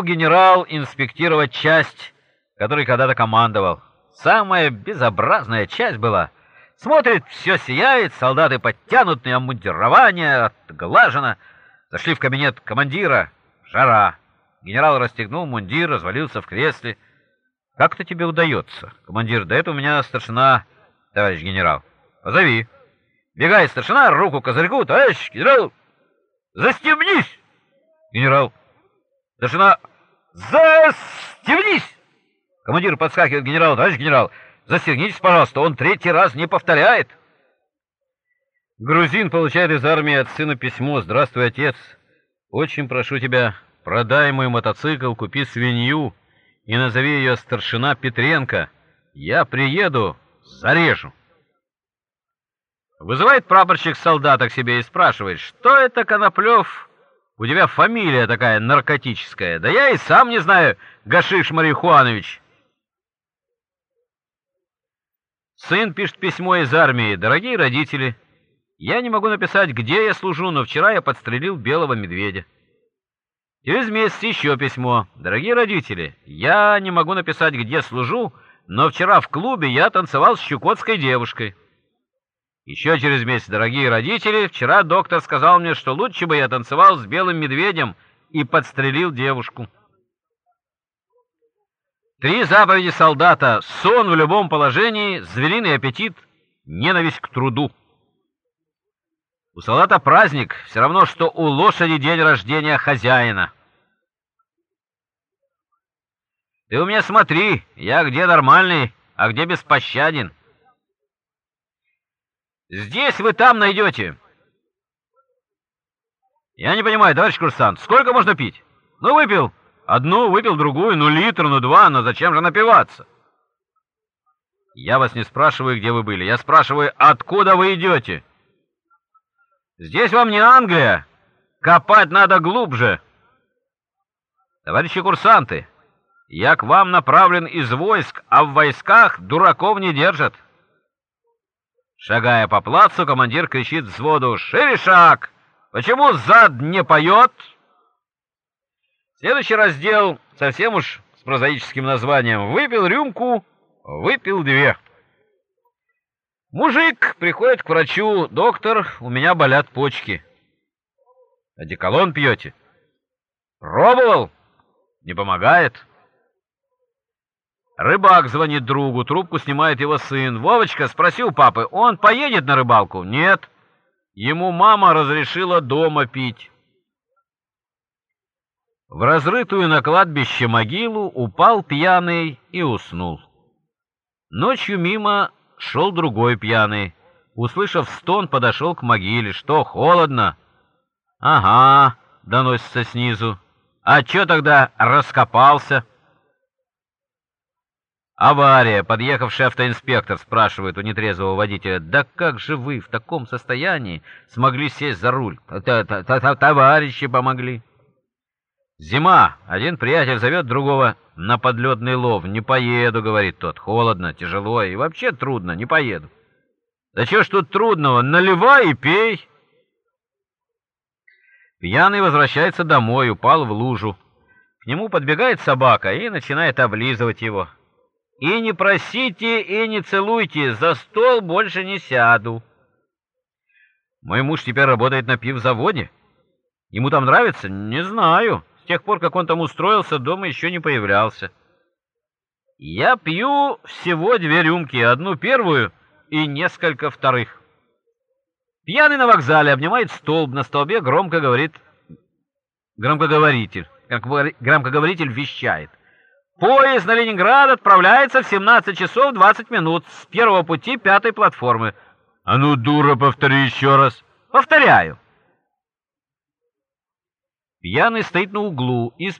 Пришел генерал инспектировать часть, которой когда-то командовал. Самая безобразная часть была. Смотрит, все сияет, солдаты подтянутые, обмундирование отглажено. Зашли в кабинет командира. Жара. Генерал расстегнул мундир, развалился в кресле. «Как это тебе удается, командир? Да это у меня старшина, товарищ генерал. Позови». Бегай, старшина, руку козырьку, товарищ генерал, застегнись! Генерал, старшина, застегнись! Командир подскакивает к генералу, товарищ генерал, застегнитесь, пожалуйста, он третий раз не повторяет. Грузин получает из армии от сына письмо «Здравствуй, отец! Очень прошу тебя, продай мой мотоцикл, купи свинью и назови ее старшина Петренко. Я приеду, зарежу». Вызывает прапорщик солдата к себе и спрашивает, что это, Коноплев? У тебя фамилия такая наркотическая. Да я и сам не знаю, Гашиш Марихуанович. Сын пишет письмо из армии. Дорогие родители, я не могу написать, где я служу, но вчера я подстрелил белого медведя. Через месяц еще письмо. Дорогие родители, я не могу написать, где служу, но вчера в клубе я танцевал с чукотской девушкой. Еще через месяц, дорогие родители, вчера доктор сказал мне, что лучше бы я танцевал с белым медведем и подстрелил девушку. Три заповеди солдата: сон в любом положении, звериный аппетит, ненависть к труду. У солдата праздник, все равно что у лошади день рождения хозяина. Ты у меня смотри, я где нормальный, а где беспощаден. Здесь вы там найдете. Я не понимаю, товарищ курсант, сколько можно пить? Ну, выпил Одну выпил, другую, ну литр, ну два, но зачем же напиваться? Я вас не спрашиваю, где вы были. Я спрашиваю, откуда вы идете? Здесь вам не Англия. Копать надо глубже. Товарищи курсанты, я к вам направлен из войск, а в войсках дураков не держат. Шагая по плацу, командир кричит взводу «Шире шаг! Почему зад не поет?» Следующий раздел совсем уж с прозаическим названием «Выпил рюмку, выпил две». Мужик приходит к врачу. «Доктор, у меня болят почки». «Одеколон пьете?» «Пробовал? Не помогает». Рыбак звонит другу, трубку снимает его сын. «Вовочка, спроси у папы, он поедет на рыбалку?» «Нет». Ему мама разрешила дома пить. В разрытую на кладбище могилу упал пьяный и уснул. Ночью мимо шел другой пьяный. Услышав стон, подошел к могиле. «Что, холодно?» «Ага», — доносится снизу. «А чё тогда раскопался?» «Авария!» — подъехавший автоинспектор спрашивает у нетрезвого водителя. «Да как же вы в таком состоянии смогли сесть за руль? Товарищи помогли!» Зима. Один приятель зовет другого на подледный лов. «Не поеду», — говорит тот. «Холодно, тяжело и вообще трудно, не поеду». «Да чего ж тут трудного? Наливай и пей». Пьяный возвращается домой, упал в лужу. К нему подбегает собака и начинает облизывать его. «И не просите, и не целуйте, за стол больше не сяду». Мой муж теперь работает на пивзаводе. Ему там нравится? Не знаю тех пор, как он там устроился, дома еще не появлялся. Я пью всего две рюмки, одну первую и несколько вторых. Пьяный на вокзале обнимает столб, на столбе громко говорит громкоговоритель. Громкоговоритель вещает. Поезд на Ленинград отправляется в 17 часов 20 минут с первого пути пятой платформы. А ну, дура, повтори еще раз. Повторяю. Пьяный стоит на углу и спрашивает,